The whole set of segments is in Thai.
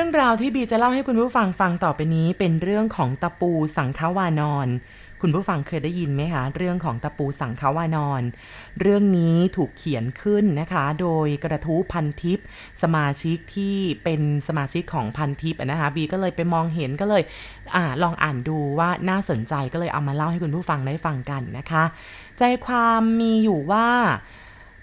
รื่องราวที่บีจะเล่าให้คุณผู้ฟังฟังต่อไปนี้ เป็นเรื่องของตะปูสังฆวานอนคุณผู้ฟังเคยได้ยินไหมคะเรื่องของตะปูสังฆวานอน เรื่องนี้ถูกเขียนขึ้นนะคะ โดยกระทู้พันทิปสมาชิกที่เป็นสมาชิกของพันทิปนะคะบีก็เลยไปมองเห็นก็เลยอลองอ่านดูว่าน่าสนใจก็เลยเอามาเล่าให้คุณผู้ฟังได้ฟังกันนะคะ ใจความมีอยู่ว่า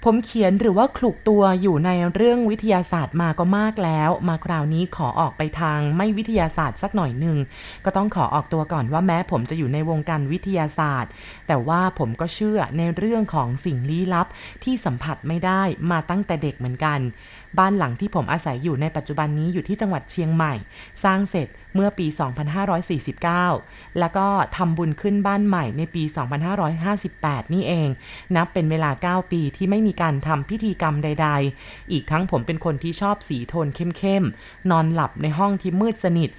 ผมเขียนหรือว่าคลุกตัวอยู่ในเรื่องวิทยาศาสตร์มาก็มากแล้ว มาคราวนี้ขอออกไปทางไม่วิทยาศาสตร์สักหน่อยหนึ่งก็ต้องขอออกตัวก่อนว่าแม้ผมจะอยู่ในวงการวิทยาศาสตร์ แต่ว่าผมก็เชื่อในเรื่องของสิ่งลี้ลับที่สัมผัสไม่ได้มาตั้งแต่เด็กเหมือนกัน บ้านหลังที่ผมอาศัยอยู่ในปัจจุบันนี้อยู่ที่จังหวัดเชียงใหม่ สร้างเสร็จ เมื่อปี 2549 แล้วก็ทำบุญขึ้นบ้านใหม่ในปี 2558 นี่เอง นับเป็นเวลา 9 ปีที่ไม่มีการทำพิธีกรรมใด ๆ อีกทั้งผมเป็นคนที่ชอบสีโทนเข้มๆ นอนหลับในห้องที่มืดสนิท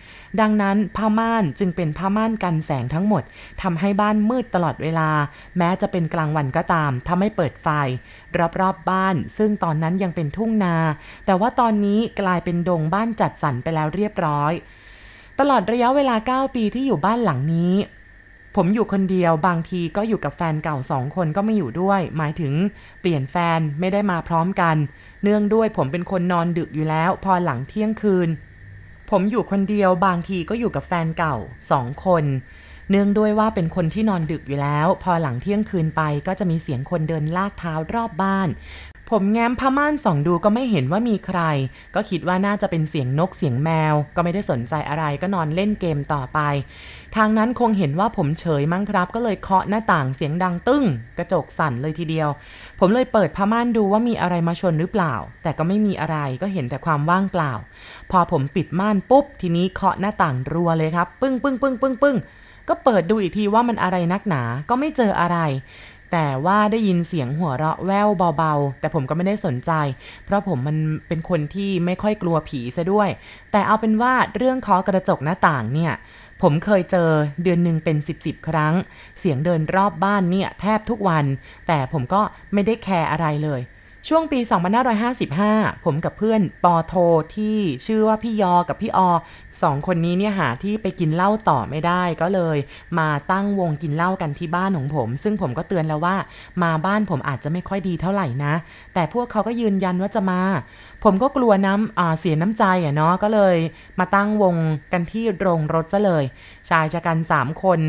ดังนั้นผ้าม่านจึงเป็นผ้าม่านกันแสงทั้งหมดทำให้บ้านมืดตลอดเวลา แม้จะเป็นกลางวันก็ตามถ้าไม่เปิดไฟ รอบๆบบ้าน ซึ่งตอนนั้นยังเป็นทุ่งนา แต่ว่าตอนนี้กลายเป็นดงบ้านจัดสรรไปแล้วเรียบร้อย ตลอดระยะเวลา 9 ปีที่อยู่บ้านหลังนี้ ผมอยู่คนเดียวบางทีก็อยู่กับแฟนเก่าสองคนก็ไม่อยู่ด้วย หมายถึงเปลี่ยนแฟนไม่ได้มาพร้อมกัน เนื่องด้วยผมเป็นคนนอนดึกอยู่แล้ว พอหลังเที่ยงคืน ผมอยู่คนเดียวบางทีก็อยู่กับแฟนเก่าสองคน เนื่องด้วยว่าเป็นคนที่นอนดึกอยู่แล้ว พอหลังเที่ยงคืนไปก็จะมีเสียงคนเดินลากเท้ารอบบ้าน ผมแง้มผ้าม่านส่องดูก็ไม่เห็นว่ามีใคร ก็คิดว่าน่าจะเป็นเสียงนกเสียงแมว ก็ไม่ได้สนใจอะไรก็นอนเล่นเกมต่อไป ทางนั้นคงเห็นว่าผมเฉยมั้งครับ ก็เลยเคาะหน้าต่างเสียงดังตึ้ง กระจกสั่นเลยทีเดียว ผมเลยเปิดผ้าม่านดูว่ามีอะไรมาชนหรือเปล่า แต่ก็ไม่มีอะไรก็เห็นแต่ความว่างเปล่า พอผมปิดม่านปุ๊บ ทีนี้เคาะหน้าต่างรัวเลยครับ ปึ้งปึ้งปึ้งปึ้งปึ้งก็เปิดดูอีกทีว่ามันอะไรนักหนา ก็ไม่เจออะไร แต่ว่าได้ยินเสียงหัวเราะแว่วเบาๆ แต่ผมก็ไม่ได้สนใจ เพราะผมมันเป็นคนที่ไม่ค่อยกลัวผีซะด้วย แต่เอาเป็นว่าเรื่องเคาะกระจกหน้าต่างเนี่ย ผมเคยเจอเดือนหนึ่งเป็น10บสครั้ง เสียงเดินรอบบ้านเนี่ยแทบทุกวัน แต่ผมก็ไม่ได้แคร์อะไรเลย ช่วงปี 2555 ผมกับเพื่อนปอโทที่ชื่อว่าพี่ยอกับพี่ออสองคนนี้เนี่ยหาที่ไปกินเหล้าต่อไม่ได้ก็เลย มาตั้งวงกินเหล้ากันที่บ้านของผม ซึ่งผมก็เตือนแล้วว่า มาบ้านผมอาจจะไม่ค่อยดีเท่าไหร่นะ แต่พวกเขาก็ยืนยันว่าจะมา ผมก็กลัวน้ำเสียน้ำใจอะเนาะก็เลยมาตั้งวงกันที่โรงรถซะเลย ชายชะกันสามคน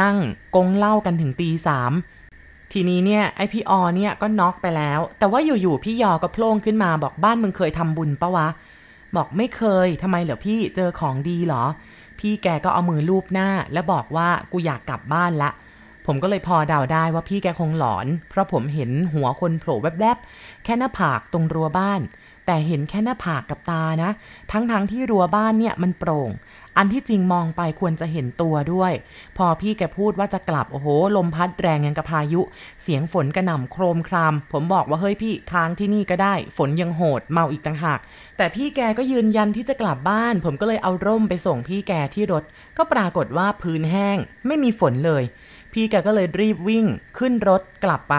นั่งกงเหล้ากันถึงตีสาม ทีนี้เนี่ยไอพี่ออเนี่ยก็น็อกไปแล้ว แต่ว่าอยู่ๆพี่ยอก็โผล่ขึ้นมาบอกบ้านมึงเคยทำบุญปะวะ บอกไม่เคยทำไมเหรอพี่เจอของดีเหรอ พี่แกก็เอามือลูบหน้า แล้วบอกว่ากูอยากกลับบ้านละ ผมก็เลยพอเดาได้ว่าพี่แกคงหลอน เพราะผมเห็นหัวคนโผล่แวบๆ แค่หน้าผากตรงรั้วบ้าน แต่เห็นแค่หน้าผากกับตานะ ทั้งๆทที่รั้วบ้านเนี่ยมันโปร่ง อันที่จริงมองไปควรจะเห็นตัวด้วย พอพี่แกพูดว่าจะกลับ โอ้โห ลมพัดแรงยังกับพายุ เสียงฝนกระหน่ำโครมคราม ผมบอกว่าเฮ้ยพี่ค้างที่นี่ก็ได้ ฝนยังโหดเมาอีกต่างหาก แต่พี่แกก็ยืนยันที่จะกลับบ้าน ผมก็เลยเอาร่มไปส่งพี่แกที่รถ ก็ปรากฏว่าพื้นแห้ง ไม่มีฝนเลย พี่แกก็เลยรีบวิ่ง ขึ้นรถกลับไป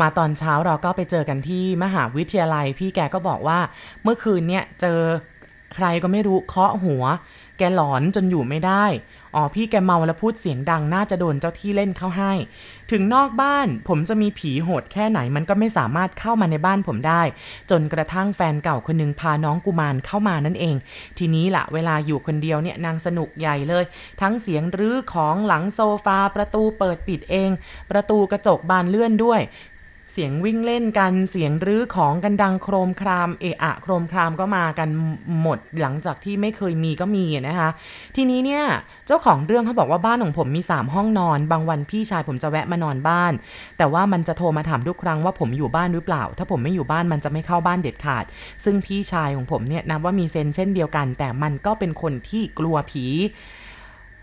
มาตอนเช้าเราก็ไปเจอกันที่มหาวิทยาลัย พี่แกก็บอกว่าเมื่อคืนเนี่ยเจอใครก็ไม่รู้เคาะหัว แกหลอนจนอยู่ไม่ได้ อ๋อพี่แกเมาแล้วพูดเสียงดังน่าจะโดนเจ้าที่เล่นเข้าให้ ถึงนอกบ้านผมจะมีผีโหดแค่ไหนมันก็ไม่สามารถเข้ามาในบ้านผมได้ จนกระทั่งแฟนเก่าคนหนึงพาน้องกุมารเข้ามานั่นเอง ทีนี้ละเวลาอยู่คนเดียวเนี่ยนางสนุกใหญ่เลย ทั้งเสียงรื้อของหลังโซฟาประตูเปิดปิดเอง ประตูกระจกบานเลื่อนด้วย เสียงวิ่งเล่นกันเสียงรื้อของกันดังโครมครามเอะอะโครมครามก็มากันหมดหลังจากที่ไม่เคยมีก็มีนะคะ ทีนี้เนี่ยเจ้าของเรื่องเขาบอกว่าบ้านของผมมี 3 ห้องนอน บางวันพี่ชายผมจะแวะมานอนบ้าน แต่ว่ามันจะโทรมาถามทุกครั้งว่าผมอยู่บ้านหรือเปล่า ถ้าผมไม่อยู่บ้านมันจะไม่เข้าบ้านเด็ดขาด ซึ่งพี่ชายของผมเนี่ยนับว่ามีเซนเช่นเดียวกัน แต่มันก็เป็นคนที่กลัวผี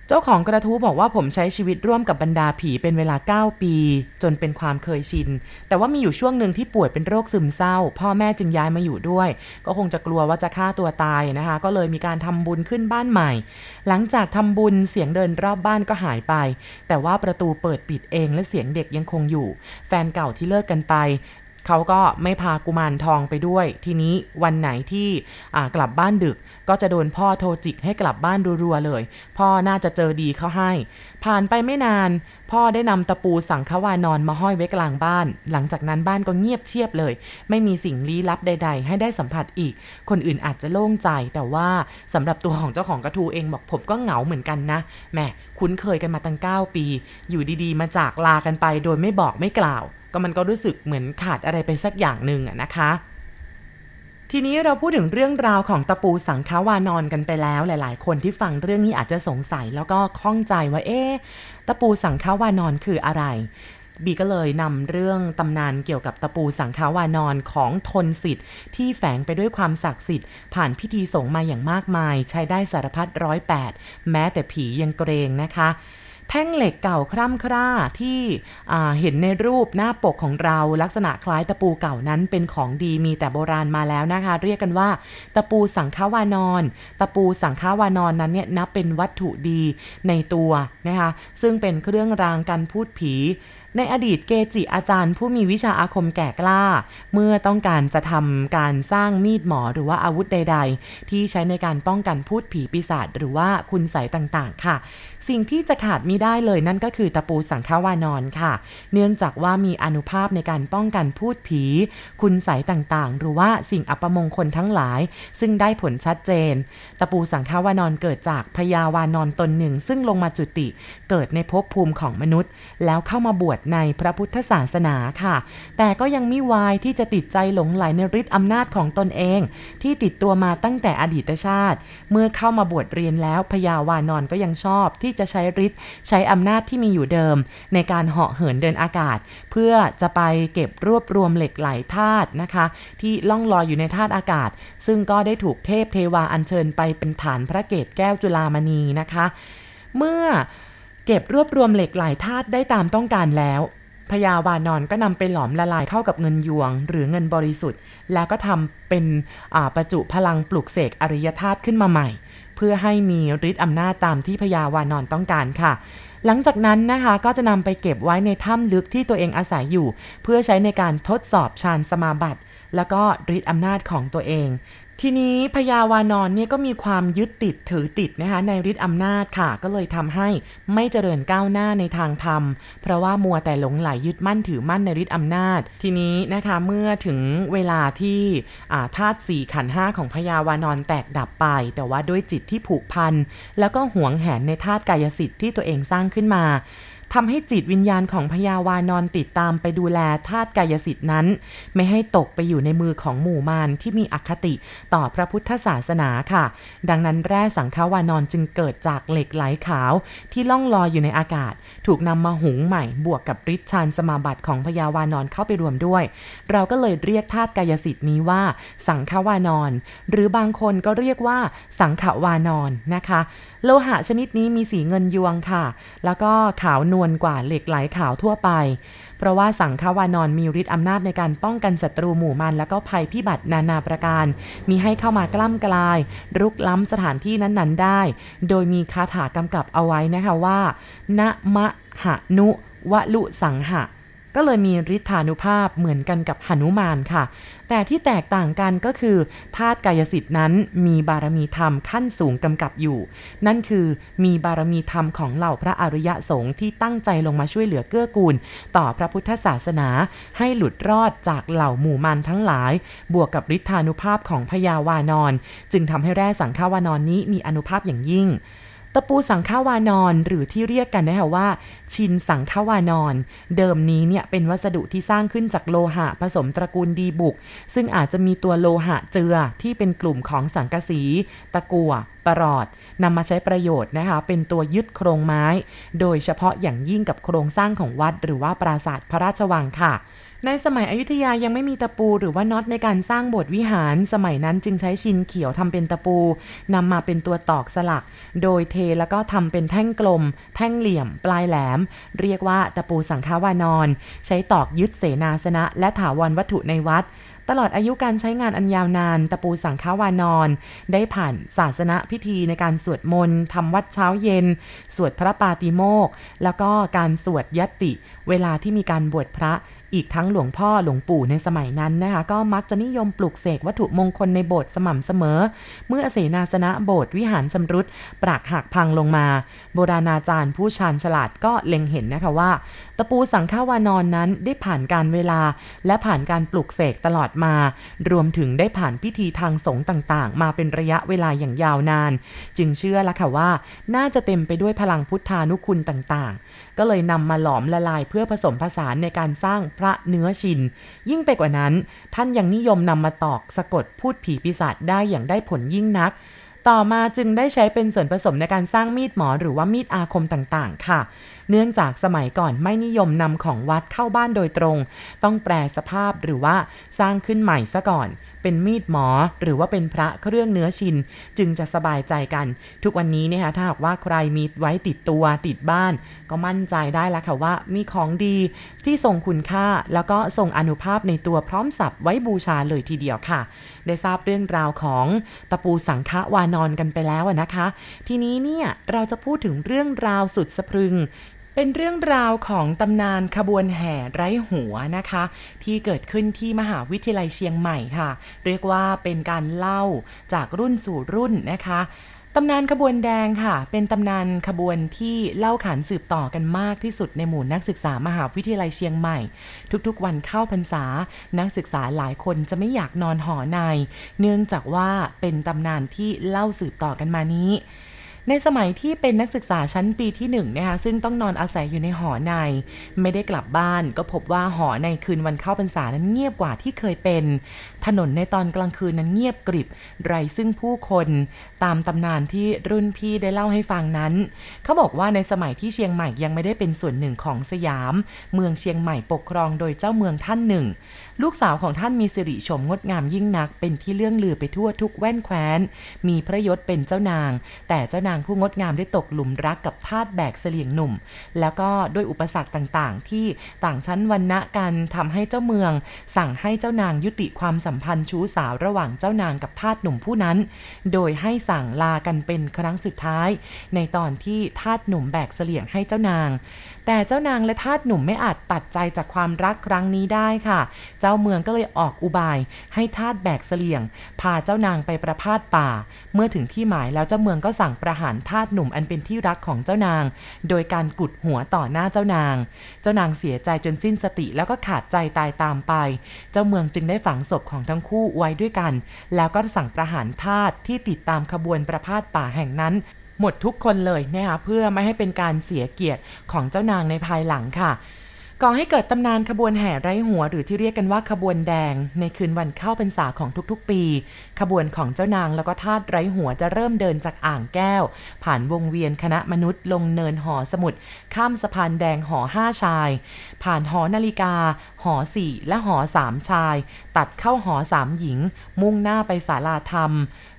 เจ้าของกระทู้บอกว่าผมใช้ชีวิตร่วมกับบรรดาผีเป็นเวลา 9 ปี จนเป็นความเคยชิน แต่ว่ามีอยู่ช่วงหนึ่งที่ป่วยเป็นโรคซึมเศร้า พ่อแม่จึงย้ายมาอยู่ด้วย ก็คงจะกลัวว่าจะฆ่าตัวตายนะคะ ก็เลยมีการทำบุญขึ้นบ้านใหม่ หลังจากทำบุญเสียงเดินรอบบ้านก็หายไป แต่ว่าประตูเปิดปิดเองและเสียงเด็กยังคงอยู่ แฟนเก่าที่เลิกกันไป เขาก็ไม่พากุมารทองไปด้วย ทีนี้วันไหนที่กลับบ้านดึกก็จะโดนพ่อโทรจิกให้กลับบ้านรัวๆเลย พ่อน่าจะเจอดีเขาให้ ผ่านไปไม่นาน พ่อได้นำตะปูสังขวานอนมาห้อยไว้กลางบ้าน หลังจากนั้นบ้านก็เงียบเชียบเลย ไม่มีสิ่งลี้ลับใด ๆ ให้ได้สัมผัสอีก คนอื่นอาจจะโล่งใจ แต่ว่าสำหรับตัวของเจ้าของกระทูเองบอกผมก็เหงาเหมือนกันนะแม่คุ้นเคยกันมาตั้ง 9 ปี อยู่ดีๆ มาจากลากันไปโดยไม่บอกไม่กล่าว ก็มันก็รู้สึกเหมือนขาดอะไรไปสักอย่างหนึ่งอะนะคะ ทีนี้เราพูดถึงเรื่องราวของตะปูสังขาวานอนกันไปแล้ว หลาย ๆ คนที่ฟังเรื่องนี้อาจจะสงสัยแล้วก็ข้องใจว่าเอ๊ะตะปูสังขาวานอนคืออะไรบีก็เลยนำเรื่องตำนานเกี่ยวกับตะปูสังขาวานอนของทนสิทธิ์ ที่แฝงไปด้วยความศักดิ์สิทธิ์ ผ่านพิธีสงฆ์มาอย่างมากมาย ใช้ได้สารพัดร้อยแปดแม้แต่ผียังเกรงนะคะ แท่งเหล็กเก่าคร่ำคร่าที่เห็นในรูปหน้าปกของเราลักษณะคล้ายตะปูเก่านั้นเป็นของดีมีแต่โบราณมาแล้วนะคะ เรียกกันว่า ตะปูสังฆาวานอน ตะปูสังฆาวานอนนั้นเนี่ยนับเป็นวัตถุดีในตัวนะคะ ซึ่งเป็นเครื่องรางการพูดผี ในอดีตเกจิอาจารย์ผู้มีวิชาอาคมแก่กล้า เมื่อต้องการจะทำการสร้างมีดหมอหรือว่าอาวุธใด ๆ ที่ใช้ในการป้องกันพูดผีปีศาจหรือว่าคุณใสต่างๆ ค่ะ สิ่งที่จะขาดมิได้เลยนั่นก็คือตะปูสังฆวานอนค่ะ เนื่องจากว่ามีอนุภาพในการป้องกันพูดผี คุณใสต่างๆ หรือว่าสิ่งอัปมงคลทั้งหลาย ซึ่งได้ผลชัดเจน ตะปูสังฆวานอนเกิดจากพญาวานอนตนหนึ่ง ซึ่งลงมาจุติเกิดในภพภูมิของมนุษย์ แล้วเข้ามาบวชในพระพุทธศาสนาค่ะ แต่ก็ยังไม่วายที่จะติดใจหลงไหลในฤทธิ์อำนาจของตนเอง ที่ติดตัวมาตั้งแต่อดีตชาติ เมื่อเข้ามาบวชเรียนแล้วพญาวานอนก็ยังชอบที่จะใช้ฤทธิ์ใช้อำนาจที่มีอยู่เดิม ในการเหาะเหินเดินอากาศ เพื่อจะไปเก็บรวบรวมเหล็กไหลธาตุนะคะ ที่ล่องลอยอยู่ในธาตุอากาศ ซึ่งก็ได้ถูกเทพเทวาอัญเชิญไปเป็นฐานพระเกศแก้วจุลามณีนะคะ เมื่อ เก็บรวบรวมเหล็กหลายธาตุได้ตามต้องการแล้วพญาวานอนก็นำไปหลอมละลายเข้ากับเงินยวง หรือเงินบริสุทธิ์ แล้วก็ทำเป็นประจุพลังปลุกเสกอริยธาตุขึ้นมาใหม่ เพื่อให้มีฤทธิ์อำนาจตามที่พญาวานอนต้องการค่ะ หลังจากนั้นนะคะก็จะนำไปเก็บไว้ในถ้ำลึกที่ตัวเองอาศัยอยู่ เพื่อใช้ในการทดสอบฌานสมาบัติ แล้วก็ฤทธิ์อำนาจของตัวเอง ทีนี้พญาวานอนเนี่ยก็มีความยึดติดถือติดนะคะในฤทธิ์อำนาจค่ะ ก็เลยทำให้ไม่เจริญก้าวหน้าในทางธรรม เพราะว่ามัวแต่หลงไหลยึดมั่นถือมั่นในฤทธิ์อำนาจ ทีนี้นะคะเมื่อถึงเวลาที่ธาตุสี่ขันห้าของพญาวานอนแตกดับไป แต่ว่าด้วยจิตที่ผูกพันแล้วก็หวงแหนในธาตุกายสิทธิ์ที่ตัวเองสร้างขึ้นมา ทำให้จิตวิญญาณของพญาวานอนติดตามไปดูแลธาตุกายสิทธินั้น ไม่ให้ตกไปอยู่ในมือของหมู่มารที่มีอคติต่อพระพุทธศาสนาค่ะ ดังนั้นแร่สังฆาวานอนจึงเกิดจากเหล็กไหลขาว ที่ล่องลอยอยู่ในอากาศ ถูกนำมาหุงใหม่บวกกับฤทธิ์ชานสมาบัติของพญาวานอนเข้าไปรวมด้วย เราก็เลยเรียกธาตุกายสิทธิ์นี้ว่า สังฆาวานอน หรือบางคนก็เรียกว่าสังขวานอนนะคะ โลหะชนิดนี้มีสีเงินยวงค่ะ แล้วก็ขาวนวลกว่าเหล็กไหลขาวทั่วไป เพราะว่าสังฆวานอนมีฤทธิ์อำนาจในการป้องกันศัตรูหมู่มัน และก็ภัยพิบัตินานาประการ มีให้เข้ามากล้ำกลาย รุกล้ำสถานที่นั้นๆได้ โดยมีคาถากำกับเอาไว้นะคะว่านะมะหะนุวะลุสังหะ ก็เลยมีฤทธานุภาพเหมือนกันกับหนุมานค่ะ แต่ที่แตกต่างกันก็คือธาตุกายสิทธิ์นั้นมีบารมีธรรมขั้นสูงกำกับอยู่ นั่นคือมีบารมีธรรมของเหล่าพระอริยสงฆ์ที่ตั้งใจลงมาช่วยเหลือเกื้อกูล ต่อพระพุทธศาสนา ให้หลุดรอดจากเหล่าหมู่มันทั้งหลาย บวกกับฤทธานุภาพของพญาวานอน จึงทำให้แร่สังฆาวานอนนี้มีอนุภาพอย่างยิ่ง ตะปูสังฆาวานอนหรือที่เรียกกันนะคะว่า ชินสังฆาวานอน เดิมนี้เนี่ยเป็นวัสดุที่สร้างขึ้นจากโลหะผสมตระกูลดีบุก ซึ่งอาจจะมีตัวโลหะเจือที่เป็นกลุ่มของสังกะสี ตะกัวปรอดนำมาใช้ประโยชน์นะคะ เป็นตัวยึดโครงไม้ โดยเฉพาะอย่างยิ่งกับโครงสร้างของวัด หรือว่าปราสาทพระราชวังค่ะ ในสมัยอยุธยายังไม่มีตะปูหรือว่าน็อตในการสร้างโบสถ์วิหาร สมัยนั้นจึงใช้ชินเขียวทำเป็นตะปูนำมาเป็นตัวตอกสลัก โดยเทแล้วก็ทำเป็นแท่งกลม แท่งเหลี่ยม ปลายแหลม เรียกว่าตะปูสังฆาวานอน ใช้ตอกยึดเสนาสนะ และถาวรวัตถุในวัด ตลอดอายุการใช้งานอันยาวนาน ตะปูสังฆาวานอนได้ผ่านศาสนาพิธีในการสวดมนต์ทำวัดเช้าเย็น สวดพระปาติโมกแล้วก็การสวดยติ เวลาที่มีการบวชพระ อีกทั้งหลวงพ่อหลวงปู่ในสมัยนั้นนะคะ ก็มักจะนิยมปลูกเสกวัตถุมงคลในโบสถ์สม่ำเสมอ เมื่อเสนาสนะโบสถ์วิหารชำรุดปรากหักพังลงมา โบราณอาจารย์ผู้ชาญฉลาดก็เล็งเห็นนะคะว่า ตะปูสังฆวานอนนั้นได้ผ่านการเวลา และผ่านการปลูกเสกตลอดมา รวมถึงได้ผ่านพิธีทางสงฆ์ต่างๆ มาเป็นระยะเวลาอย่างยาวนาน จึงเชื่อละค่ะว่า น่าจะเต็มไปด้วยพลังพุทธานุคุณต่างๆ ก็เลยนำมาหลอมละลายเพื่อผสมผสานในการสร้างพระเนื้อชิน ยิ่งไปกว่านั้น ท่านยังนิยมนำมาตอกสะกดพูดผีปีศาจได้อย่างได้ผลยิ่งนัก ต่อมาจึงได้ใช้เป็นส่วนผสมในการสร้างมีดหมอหรือว่ามีดอาคมต่างๆ ค่ะ เนื่องจากสมัยก่อนไม่นิยมนำของวัดเข้าบ้านโดยตรง ต้องแปลสภาพหรือว่าสร้างขึ้นใหม่ซะก่อน เป็นมีดหมอ หรือว่าเป็นพระเครื่องเนื้อชิน จึงจะสบายใจกัน ทุกวันนี้เนี่ยคะถ้าหากว่าใครมีไว้ติดตัวติดบ้าน ก็มั่นใจได้แล้วค่ะว่ามีของดีที่ทรงคุณค่า แล้วก็ทรงอนุภาพในตัวพร้อมสับไว้บูชาเลยทีเดียวค่ะ ได้ทราบเรื่องราวของตะปูสังฆวานอนกันไปแล้วนะคะ ทีนี้เนี่ยเราจะพูดถึงเรื่องราวสุดสะพรึง เป็นเรื่องราวของตำนานขบวนแห่ไร้หัวนะคะ ที่เกิดขึ้นที่มหาวิทยาลัยเชียงใหม่ค่ะ เรียกว่าเป็นการเล่าจากรุ่นสู่รุ่นนะคะตำนานขบวนแดงค่ะ เป็นตำนานขบวนที่เล่าขานสืบต่อกันมากที่สุดในหมู่นักศึกษามหาวิทยาลัยเชียงใหม่ ทุกๆ วันเข้าพรรษา นักศึกษาหลายคนจะไม่อยากนอนหอใน เนื่องจากว่าเป็นตำนานที่เล่าสืบต่อกันมานี้ ในสมัยที่เป็นนักศึกษาชั้นปีที่1นนะคะซึ่งต้องนอนอาศัยอยู่ในหอใน ไม่ได้กลับบ้าน ก็พบว่าหอในคืนวันเข้าพรรษานั้นเงียบกว่าที่เคยเป็น ถนนในตอนกลางคืนนั้นเงียบกริบ ไรซึ่งผู้คนตามตำนานที่รุ่นพี่ได้เล่าให้ฟังนั้น เขาบอกว่าในสมัยที่เชียงใหม่ยังไม่ได้เป็นส่วนหนึ่งของสยาม เมืองเชียงใหม่ปกครองโดยเจ้าเมืองท่านหนึ่ง ลูกสาวของท่านมีสิริชมงดงามยิ่งนัก เป็นที่เลื่องลือไปทั่วทุกแว่นแคว้น มีพระยศเป็นเจ้านาง แต่เจ้านางผู้งดงามได้ตกหลุมรักกับทาสแบกเสลียงหนุ่ม แล้วก็ด้วยอุปสรรคต่างๆ ที่ต่างชั้นวันณะกันทำให้เจ้าเมือง สั่งให้เจ้านางยุติความสัมพันธ์ชู้สาวระหว่างเจ้านางกับทาสหนุ่มผู้นั้น โดยให้สั่งลากันเป็นครั้งสุดท้าย ในตอนที่ทาสหนุ่มแบกเสลียงให้เจ้านาง แต่เจ้านางและทาสหนุ่มไม่อาจตัดใจจากความรักครั้งนี้ได้ค่ะ เจ้าเมืองก็เลยออกอุบาย ให้ทาสแบกเสลียง พาเจ้านางไปประพาสป่า เมื่อถึงที่หมายแล้วเจ้าเมืองก็สั่งประหารทาสหนุ่มอันเป็นที่รักของเจ้านาง โดยการกุดหัวต่อหน้าเจ้านาง เจ้านางเสียใจจนสิ้นสติแล้วก็ขาดใจตายตามไป เจ้าเมืองจึงได้ฝังศพของทั้งคู่ไว้ด้วยกัน แล้วก็สั่งประหารทาสที่ติดตามขบวนประพาสป่าแห่งนั้นหมดทุกคนเลยนะคะเพื่อไม่ให้เป็นการเสียเกียรติของเจ้านางในภายหลังค่ะ ก่อให้เกิดตำนานขบวนแห่ไร้หัวหรือที่เรียกกันว่าขบวนแดง ในคืนวันเข้าพรรษาของทุกๆ ปี ขบวนของเจ้านางแล้วก็ทาสไร้หัวจะเริ่มเดินจากอ่างแก้ว ผ่านวงเวียนคณะมนุษย์ ลงเนินหอสมุดข้ามสะพานแดงหอห้าชาย ผ่านหอนาฬิกา หอสี่และหอสามชาย ตัดเข้าหอสามหญิง มุ่งหน้าไปศาลาธรรม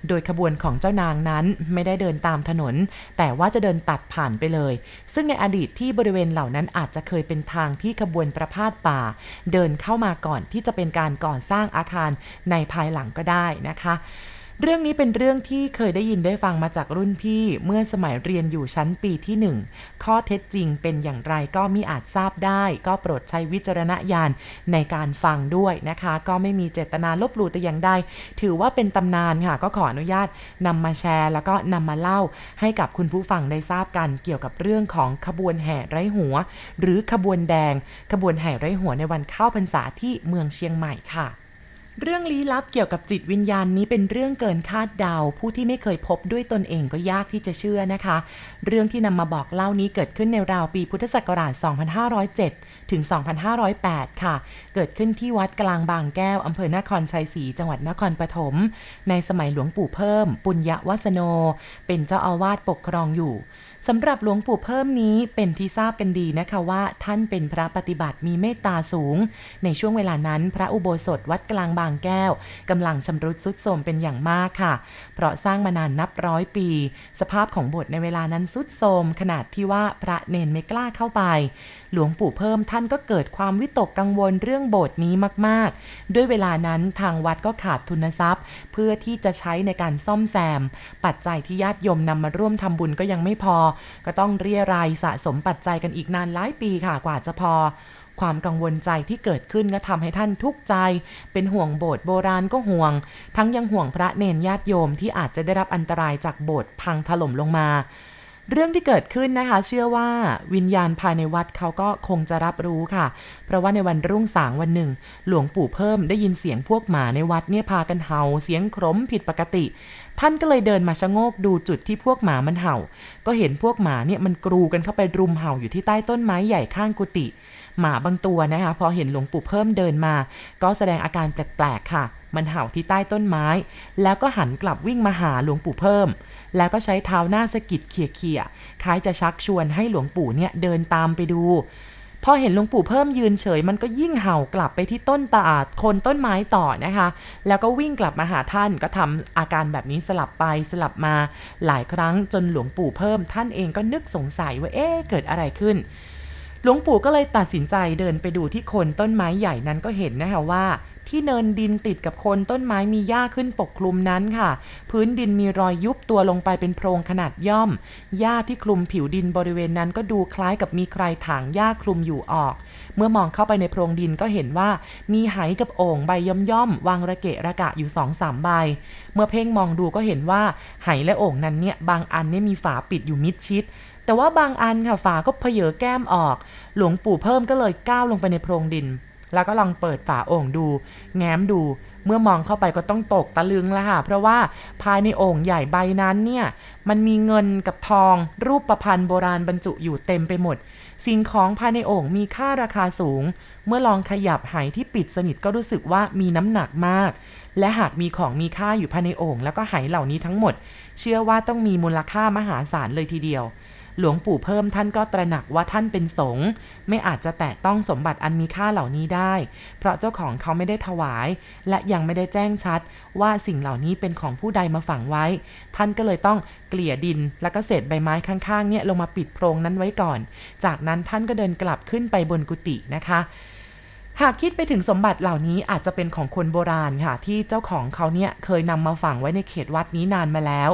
โดยขบวนของเจ้านางนั้นไม่ได้เดินตามถนน แต่ว่าจะเดินตัดผ่านไปเลย ซึ่งในอดีตที่บริเวณเหล่านั้นอาจจะเคยเป็นทางที่ขบวนประพาสป่า เดินเข้ามาก่อนที่จะเป็นการก่อสร้างอาคารในภายหลังก็ได้นะคะ เรื่องนี้เป็นเรื่องที่เคยได้ยินได้ฟังมาจากรุ่นพี่ เมื่อสมัยเรียนอยู่ชั้นปีที่ 1 ข้อเท็จจริงเป็นอย่างไรก็มิอาจทราบได้ ก็โปรดใช้วิจารณญาณในการฟังด้วยนะคะ ก็ไม่มีเจตนาลบหลู่แต่อย่างใดถือว่าเป็นตำนานค่ะ ก็ขออนุญาตนำมาแชร์ แล้วก็นำมาเล่าให้กับคุณผู้ฟังได้ทราบกันเกี่ยวกับเรื่องของขบวนแห่ไร้หัว หรือขบวนแดง ขบวนแห่ไร้หัวในวันเข้าพรรษาที่เมืองเชียงใหม่ค่ะ เรื่องลี้ลับเกี่ยวกับจิตวิญญาณนี้เป็นเรื่องเกินคาดเดา ผู้ที่ไม่เคยพบด้วยตนเองก็ยากที่จะเชื่อนะคะ เรื่องที่นำมาบอกเล่านี้เกิดขึ้นในราวปีพุทธศักราช 2507 ถึง 2508 ค่ะ เกิดขึ้นที่วัดกลางบางแก้วอำเภอนครชัยศรีจังหวัดนครปฐมในสมัยหลวงปู่เพิ่ม ปุญญวัสโน เป็นเจ้าอาวาสปกครองอยู่สำหรับหลวงปู่เพิ่มนี้เป็นที่ทราบกันดีนะคะว่า ท่านเป็นพระปฏิบัติมีเมตตาสูง ในช่วงเวลานั้น พระอุโบสถวัดกลางบางแก้วกำลังชำรุดสุดโทรมเป็นอย่างมากค่ะ เพราะสร้างมานานนับร้อยปี สภาพของโบสถ์ในเวลานั้นสุดโทรมขนาดที่ว่าพระเนนไม่กล้าเข้าไป หลวงปู่เพิ่มท่านก็เกิดความวิตกกังวลเรื่องโบสถ์นี้มาก ๆ ด้วยเวลานั้นทางวัดก็ขาดทุนทรัพย์ เพื่อที่จะใช้ในการซ่อมแซม ปัจจัยที่ญาติโยมนำมาร่วมทำบุญก็ยังไม่พอ ก็ต้องเรียรายสะสมปัจจัยกันอีกนานหลายปีค่ะกว่าจะพอ ความกังวลใจที่เกิดขึ้นก็ทำให้ท่านทุกข์ใจ เป็นห่วงโบสถ์โบราณก็ห่วง ทั้งยังห่วงพระเนนญาติโยมที่อาจจะได้รับอันตรายจากโบสถ์พังถล่มลงมา เรื่องที่เกิดขึ้นนะคะ เชื่อว่าวิญญาณภายในวัดเขาก็คงจะรับรู้ค่ะ เพราะว่าในวันรุ่งสางวันหนึ่ง หลวงปู่เพิ่มได้ยินเสียงพวกหมาในวัดเนี่ยพากันเห่าเสียงครมผิดปกติท่านก็เลยเดินมาชะโงกดูจุดที่พวกหมามันเห่า ก็เห็นพวกหมาเนี่ยมันกรูกันเข้าไปรุมเห่าอยู่ที่ใต้ต้นไม้ใหญ่ข้างกุฏิ หมาบางตัวนะคะพอเห็นหลวงปู่เพิ่มเดินมา ก็แสดงอาการแปลกๆค่ะ มันเห่าที่ใต้ต้นไม้ แล้วก็หันกลับวิ่งมาหาหลวงปู่เพิ่ม แล้วก็ใช้เท้าหน้าสะกิดเขี่ยๆคล้ายจะชักชวนให้หลวงปู่เนี่ยเดินตามไปดูพอเห็นหลวงปู่เพิ่มยืนเฉย มันก็ยิ่งเห่ากลับไปที่ต้นตาดคนต้นไม้ต่อนะคะ แล้วก็วิ่งกลับมาหาท่านก็ทำอาการแบบนี้สลับไปสลับมาหลายครั้งจนหลวงปู่เพิ่มท่านเองก็นึกสงสัยว่าเอ๊ะเกิดอะไรขึ้น ลวงปู่ก็เลยตัดสินใจเดินไปดูที่โคนต้นไม้ใหญ่นั้นก็เห็นนะคะว่า ที่เนินดินติดกับโคนต้นไม้มีหญ้าขึ้นปกคลุมนั้นค่ะ พื้นดินมีรอยยุบตัวลงไปเป็นโพรงขนาดย่อมหญ้าที่คลุมผิวดินบริเวณนั้นก็ดูคล้ายกับมีใครถางหญ้าคลุมอยู่ออก เมื่อมองเข้าไปในโพรงดินก็เห็นว่ามีไหกับโอ่งใบย่อมๆวางระเกะระกะอยู่สองสามใบ เมื่อเพ่งมองดูก็เห็นว่าไหและโอ่งนั้นเนี่ยบางอันเนี่ยมีฝาปิดอยู่มิดชิด แต่ว่าบางอันค่ะฝาก็เพเยอแก้มออก หลวงปู่เพิ่มก็เลยก้าวลงไปในโพรงดิน แล้วก็ลองเปิดฝาโอ่งดู แง้มดู เมื่อมองเข้าไปก็ต้องตกตะลึงแล้วค่ะ เพราะว่าภายในโอ่งใหญ่ใบนั้นเนี่ย มันมีเงินกับทอง รูปประพันธ์โบราณบรรจุอยู่เต็มไปหมด สิ่งของภายในโอ่งมีค่าราคาสูง เมื่อลองขยับหายที่ปิดสนิทก็รู้สึกว่ามีน้ำหนักมาก และหากมีของมีค่าอยู่ภายในโอ่งแล้วก็หายเหล่านี้ทั้งหมด เชื่อว่าต้องมีมูลค่ามหาศาลเลยทีเดียว หลวงปู่เพิ่มท่านก็ตระหนักว่าท่านเป็นสงฆ์ไม่อาจจะแตะต้องสมบัติอันมีค่าเหล่านี้ได้ เพราะเจ้าของเขาไม่ได้ถวาย และยังไม่ได้แจ้งชัด ว่าสิ่งเหล่านี้เป็นของผู้ใดมาฝังไว้ ท่านก็เลยต้องเกลี่ยดิน แล้วก็เศษใบไม้ข้างๆเนี่ยลงมาปิดโพรงนั้นไว้ก่อน จากนั้นท่านก็เดินกลับขึ้นไปบนกุฏินะคะ หากคิดไปถึงสมบัติเหล่านี้อาจจะเป็นของคนโบราณค่ะ ที่เจ้าของเขาเนี่ยเคยนำมาฝังไว้ในเขตวัดนี้นานมาแล้ว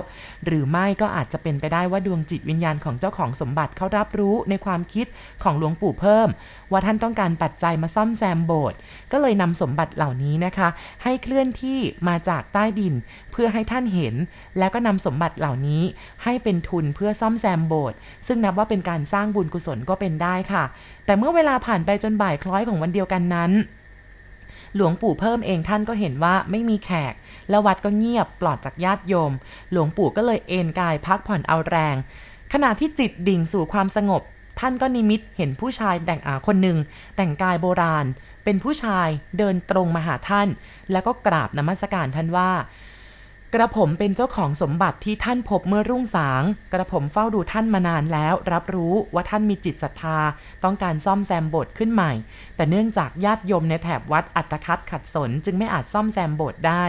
หรือไม่ก็อาจจะเป็นไปได้ว่าดวงจิตวิญญาณของเจ้าของสมบัติเขารับรู้ในความคิดของหลวงปู่เพิ่ม ว่าท่านต้องการปัจจัยมาซ่อมแซมโบสถ์ก็เลยนำสมบัติเหล่านี้นะคะ ให้เคลื่อนที่มาจากใต้ดิน เพื่อให้ท่านเห็น แล้วก็นำสมบัติเหล่านี้ ให้เป็นทุนเพื่อซ่อมแซมโบสถ์ซึ่งนับว่าเป็นการสร้างบุญกุศลก็เป็นได้ค่ะแต่เมื่อเวลาผ่านไปจนบ่ายคล้อยของวันเดียวกันนั้น หลวงปู่เพิ่มเองท่านก็เห็นว่าไม่มีแขก และวัดก็เงียบปลอดจากญาติโยม หลวงปู่ก็เลยเอนกายพักผ่อนเอาแรง ขณะที่จิตดิ่งสู่ความสงบ ท่านก็นิมิตเห็นผู้ชายแต่งอาคนหนึ่งแต่งกายโบราณ เป็นผู้ชายเดินตรงมาหาท่าน แล้วก็กราบนมัสการท่านว่า กระผมเป็นเจ้าของสมบัติที่ท่านพบเมื่อรุ่งสาง กระผมเฝ้าดูท่านมานานแล้ว รับรู้ว่าท่านมีจิตศรัทธา ต้องการซ่อมแซมโบสถ์ขึ้นใหม่ แต่เนื่องจากญาติโยมในแถบวัดอัตคัดขัดสนจึงไม่อาจซ่อมแซมโบสถ์ได้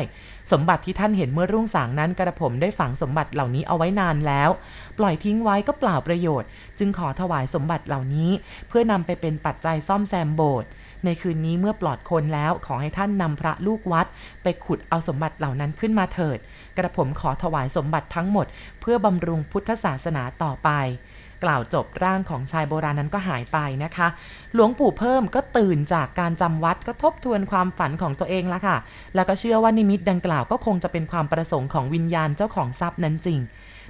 สมบัติที่ท่านเห็นเมื่อรุ่งสางนั้นกระผมได้ฝังสมบัติเหล่านี้เอาไว้นานแล้ว ปล่อยทิ้งไว้ก็เปล่าประโยชน์ จึงขอถวายสมบัติเหล่านี้ เพื่อนำไปเป็นปัจจัยซ่อมแซมโบสถ์ในคืนนี้เมื่อปลอดคนแล้วขอให้ท่านนำพระลูกวัด ไปขุดเอาสมบัติเหล่านั้นขึ้นมาเถิด กระผมขอถวายสมบัติทั้งหมด เพื่อบำรุงพุทธศาสนาต่อไป กล่าวจบร่างของชายโบราณนั้นก็หายไปนะคะ หลวงปู่เพิ่มก็ตื่นจากการจำวัดก็ทบทวนความฝันของตัวเองละค่ะ แล้วก็เชื่อว่านิมิตดังกล่าวก็คงจะเป็นความประสงค์ของวิญญาณเจ้าของทรัพย์นั้นจริง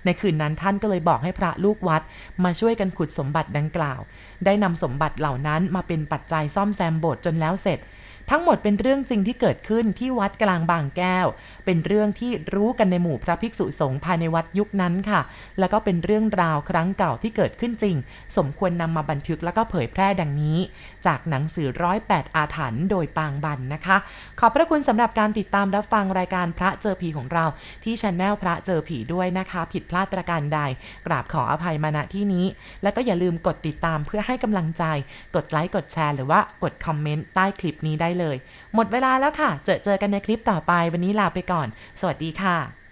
ในคืนนั้นท่านก็เลยบอกให้พระลูกวัด มาช่วยกันขุดสมบัติดังกล่าว ได้นำสมบัติเหล่านั้นมาเป็นปัจจัยซ่อมแซมโบสถ์จนแล้วเสร็จ ทั้งหมดเป็นเรื่องจริงที่เกิดขึ้นที่วัดกลางบางแก้ว เป็นเรื่องที่รู้กันในหมู่พระภิกษุสงฆ์ภายในวัดยุคนั้นค่ะ แล้วก็เป็นเรื่องราวครั้งเก่าที่เกิดขึ้นจริง สมควรนำมาบันทึกแล้วก็เผยแพร่ดังนี้ จากหนังสือร้อยแปดอาถรรพ์โดยปางบันนะคะ ขอบพระคุณสำหรับการติดตามรับฟังรายการพระเจอผีของเราที่ช anel พระเจอผีด้วยนะคะ ผิดพลาดประการใด กราบขออภัยมาณที่นี้ แล้วก็อย่าลืมกดติดตามเพื่อให้กำลังใจ กดไลค์กดแชร์หรือว่ากดคอมเมนต์ใต้คลิปนี้ได้เลย หมดเวลาแล้วค่ะ เจอเจอกันในคลิปต่อไปวันนี้ลาไปก่อน สวัสดีค่ะ